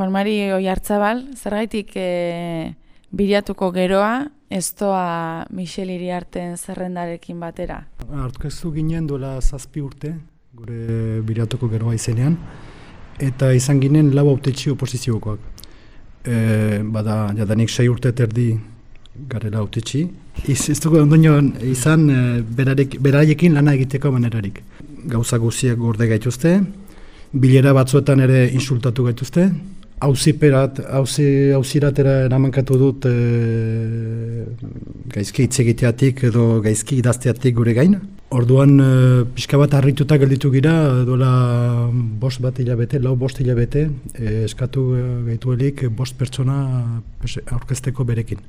Juan Mari Oiartzabal, zergaitik e, biratuko geroa, ez toa Michel Iriarten zerrendarekin batera? Artkeztu ginen duela zazpi urte, gure biratuko geroa izenean, eta izan ginen lau autetxi oposiziokoak. E, bada, jadanik sei urte terdi garela autetxi. Iz, ez dugu ondonio izan e, beraiekin lana egiteko manerarik. Gauza guziak gorde gaituzte, bilera batzuetan ere insultatu gaituzte, Hauziperat, hauzi, hauziratera eramankatu dut e, gaizki itzegiteatik edo gaizki idazteatik gure gain. Orduan e, pixka bat harrituta gelditu gira, dola bost bat hilabete, lau bost hilabete, e, eskatu gaituelik bost pertsona aurkezteko berekin.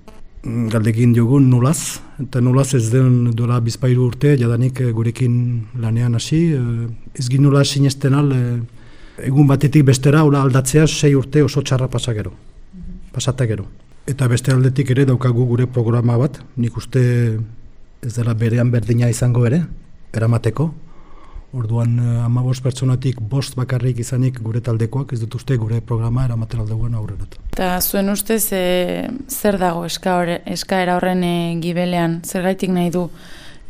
Galdekin diogun nulaz, eta nulaz ez den dola bizpairu urte, jadanik gurekin lanean hasi, ez gin nula sinesten al, egun batetik bestera hola aldatzea sei urte oso txarra pasa gero. Pasata gero. Eta beste aldetik ere daukagu gure programa bat, nik uste ez dela berean berdina izango ere, eramateko. Orduan eh, ama bost pertsonatik bost bakarrik izanik gure taldekoak, ez dut uste gure programa eramaten aldeguen aurrerat. Eta zuen ustez e, zer dago eskaera horren e, gibelean, zer gaitik nahi du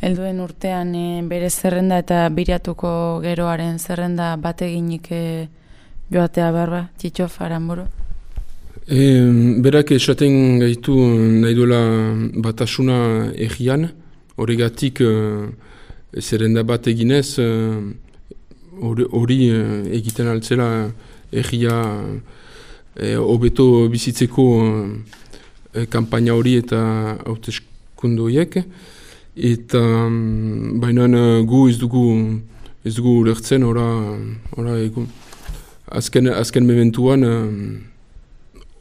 helduen urtean e, bere zerrenda eta biratuko geroaren zerrenda bateginik e, joatea barba, txitxo faranburu? E, berak esaten gaitu nahi duela batasuna egian, horregatik e, zerrenda bat eginez, hori e, egiten altzela egia hobeto bizitzeko e, kampaina hori eta hauteskundoiek eta um, baina uh, gu ez dugu ez dugu lertzen ora, ora egun. Azken, azken mementuan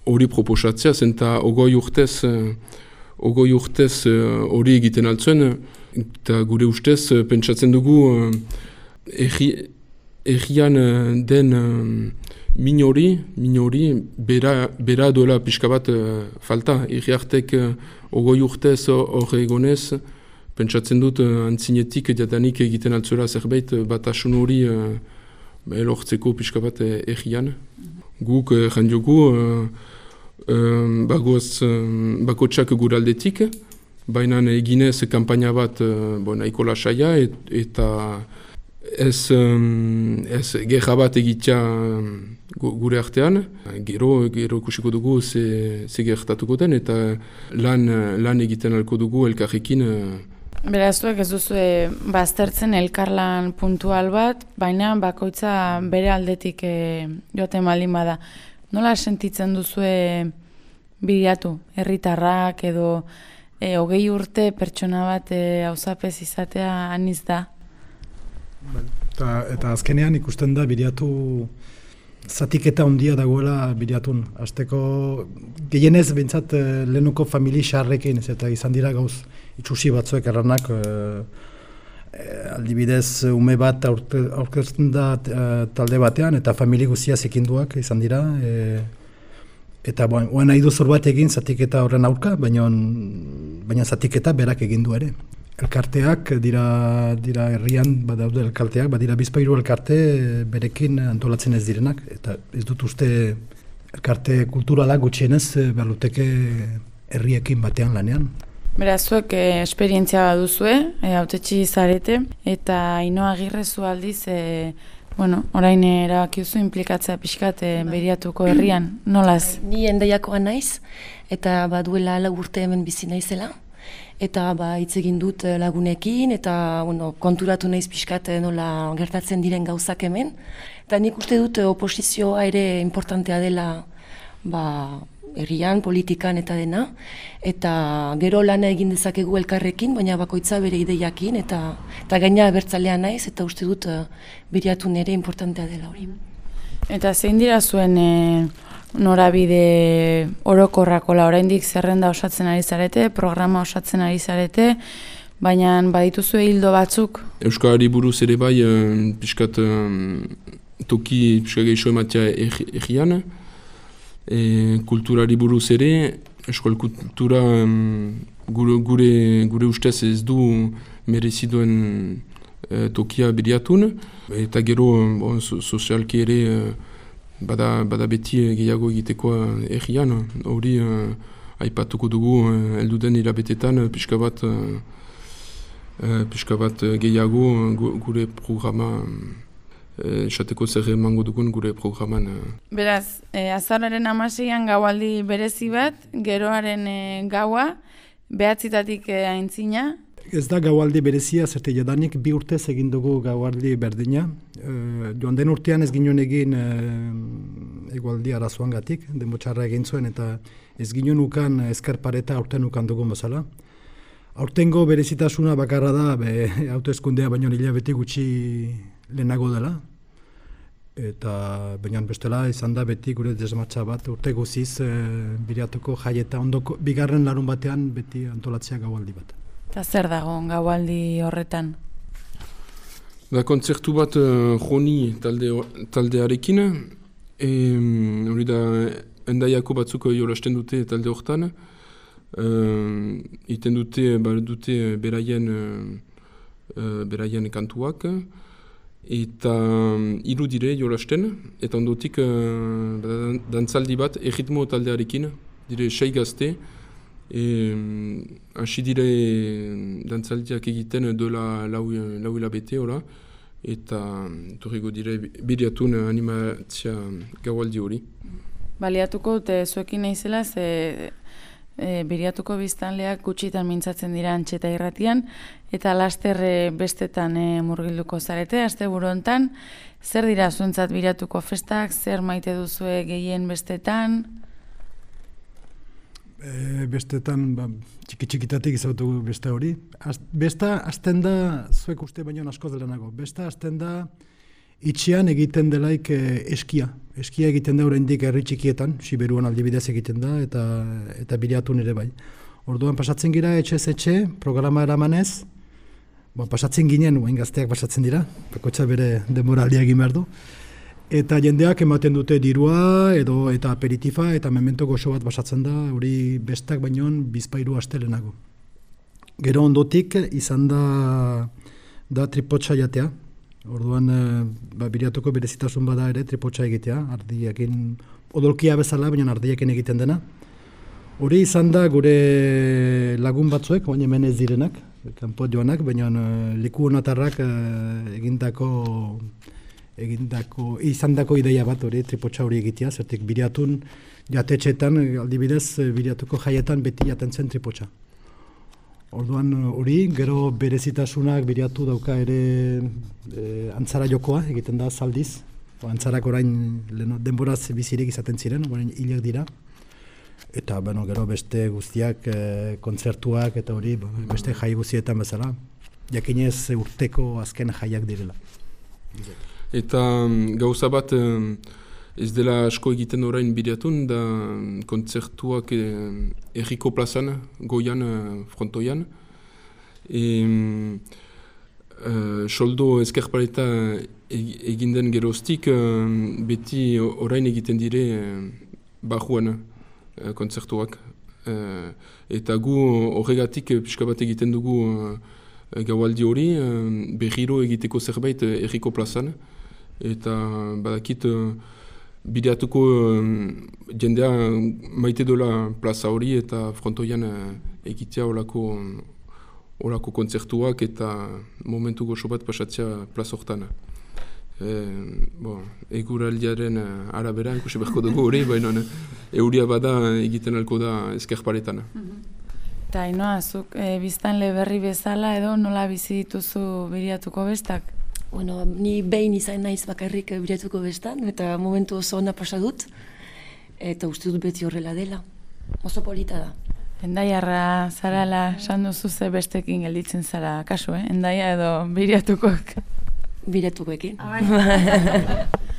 hori uh, proposatzea zen eta ogoi urtez uh, ogoi urtez hori uh, egiten altzuen eta gure ustez uh, pentsatzen dugu uh, egian uh, den uh, minori, minori bera, bera duela pixka bat falta. Egiartek uh, ogoi urtez hor egonez pentsatzen dut uh, antzinetik jadanik egiten altzura zerbait uh, bat asun hori uh, elortzeko pixka bat egian. Guk uh, jandiogu uh, uh, bagoz uh, bakotsak guraldetik, baina eginez kampaina bat uh, bo, nahiko lasaia et, eta ez, um, ez gerra bat egitea gure artean. Gero, gero kusiko dugu ze, ze gertatuko den eta lan, lan egiten alko dugu elkarrekin Beraztuak ez duzu baztertzen elkarlan puntual bat, baina bakoitza bere aldetik e, joaten baldin bada. Nola sentitzen duzu bilatu, herritarrak edo e, hogei urte pertsona bat e, hauzapez izatea aniz da? Eta, eta azkenean ikusten da bilatu zatiketa handia dagoela bilatun. Azteko gehienez bintzat lehenuko famili xarrekin, eta izan dira gauz itxusi batzuek erranak e, aldibidez ume bat aurkezten da eh, talde batean eta famili guzia zekinduak izan dira e, eta boen, oen nahi du bat egin zatiketa horren aurka baina, baina zatiketa berak egin du ere. Elkarteak dira dira herrian badaude elkarteak badira bizpairu elkarte berekin antolatzen ez direnak eta ez dut uste elkarte kulturala gutxienez berluteke herriekin batean lanean Beraz, zuek eh, esperientzia bat duzue, eh, autetxi zarete, eta inoa girrezu aldiz, eh, bueno, orain erabakiuzu implikatzea pixkat eh, bai. beriatuko herrian, nolaz? Ni endaiakoa naiz, eta baduela lau urte hemen bizi naizela, eta ba, hitz egin dut eh, lagunekin, eta bueno, konturatu naiz pixkat eh, nola gertatzen diren gauzak hemen. Eta nik uste dut oposizioa ere importantea dela ba, herrian, politikan eta dena, eta gero lana egin dezakegu elkarrekin, baina bakoitza bere ideiakin, eta, eta gaina bertzalea naiz, eta uste dut uh, beriatu nire importantea dela hori. Eta zein dira zuen e, norabide orokorrakola, oraindik zerrenda osatzen ari zarete, programa osatzen ari zarete, baina badituzu hildo batzuk? Euskari buruz ere bai, uh, pixkat toki, pixkat gehiago ematea egian, e, kulturari buruz ere, eskol kultura gure, gure, gure ustez ez du mereziduen e, tokia beriatun, eta gero bon, so, sozialki ere e, bada, bada beti gehiago egitekoa egian, hori uh, aipatuko dugu uh, elduden irabetetan, pixka bat, uh, pixka bat gehiago gure programa esateko zer emango dugun gure programan. Beraz, e, azararen amasian gaualdi berezi bat, geroaren e, gaua, behatzitatik e, aintzina. Ez da gaualdi berezia, zerte jadanik bi urtez egin dugu gaualdi berdina. E, joan den urtean ez ginen egin e, egualdi arazoan gatik, denbotxarra egin zuen, eta ez ginen ukan eskarpareta aurten ukan dugu mazala. Aurtengo berezitasuna bakarra da, be, autoeskundea baino hilabete gutxi lehenago dela, eta baina bestela izan da beti gure desmatxa bat urte guziz e, biriatuko jai eta ondoko bigarren larun batean beti antolatzea gaualdi bat. Eta zer dago gaualdi horretan? Da kontzertu bat uh, joni talde, taldearekin, hori da endaiako batzuk jolasten dute talde horretan, uh, iten dute, dute beraien, uh, beraien kantuak, eta um, hiru dire jolasten, eta ondotik uh, dantzaldi bat erritmo taldearekin, dire sei gazte, e, um, hasi dire dantzaldiak egiten dola lau, lau hilabete, ora, eta um, torrego dire bideatun animatzia gaualdi hori. Baliatuko dute zuekin naizela, ze e, biriatuko biztanleak gutxitan mintzatzen dira antxeta irratian, eta laster bestetan e, murgilduko zarete, azte hontan zer dira zuentzat biriatuko festak, zer maite duzue gehien bestetan? E, bestetan, ba, txiki txikitatik izautu beste hori. Az, besta, azten da, zuek uste baino asko dela nago, besta, azten da, itxian egiten delaik eh, eskia. Eskia egiten da oraindik herri txikietan, Siberuan aldibidez egiten da, eta eta bilatu nire bai. Orduan pasatzen gira etxe etxe programa eramanez, bon, pasatzen ginen, oain gazteak pasatzen dira, bakotxa bere egin behar du. Eta jendeak ematen dute dirua, edo eta aperitifa, eta memento goxo bat pasatzen da, hori bestak baino bizpairu astelenago. Gero ondotik izan da, da tripotxa jatea, Orduan, e, ba, biriatuko berezitasun bada ere, tripotxa egitea, ardiekin, odolkia bezala, baina ardiekin egiten dena. Hori izan da gure lagun batzuek, baina hemen ez direnak, kanpo joanak, baina uh, liku honatarrak uh, egindako, egindako, izan dako ideia bat hori, tripotxa hori egitea, zertik biriatun jatetxetan, aldibidez, biriatuko jaietan beti jaten zen tripotxa. Orduan hori, gero berezitasunak biriatu dauka ere e, antzara jokoa, egiten da zaldiz. Antzarak orain leno, denboraz bizirik izaten ziren, orain hilek dira. Eta bueno, gero beste guztiak, e, kontzertuak eta hori beste jai guztietan bezala. Jakinez urteko azken jaiak direla. Eta mm, gauza bat ez dela asko egiten orain bideatun, da kontzertuak eh, erriko plazan, goian, eh, frontoian. E, eh, soldo ezkerpareta egin den geroztik, eh, beti orain egiten dire bajuan eh, kontzertuak. Eh, eta gu horregatik pixka bat egiten dugu eh, gaualdi hori, eh, berriro egiteko zerbait erriko plazan. Eta badakit... Eh, bideatuko jendea maite dola plaza hori eta frontoian uh, egitea olako, olako kontzertuak eta momentu goxo bat pasatzea plaza horretan. E, bo, eguraldiaren uh, arabera, ikusi beharko dugu hori, baina euria bada egiten alko da ezkerparetan. Eta inoa, zuk e, biztan leberri bezala edo nola bizi dituzu biriatuko bestak? Bueno, ni behin izan naiz bakarrik biretuko bestan, eta momentu oso ona pasa dut, eta uste dut beti horrela dela. Oso polita da. Endaiarra zarala, sandu zuze bestekin gelditzen zara, kasu, eh? Endaia edo biriatukoak. Biratukoekin. Ah, bai.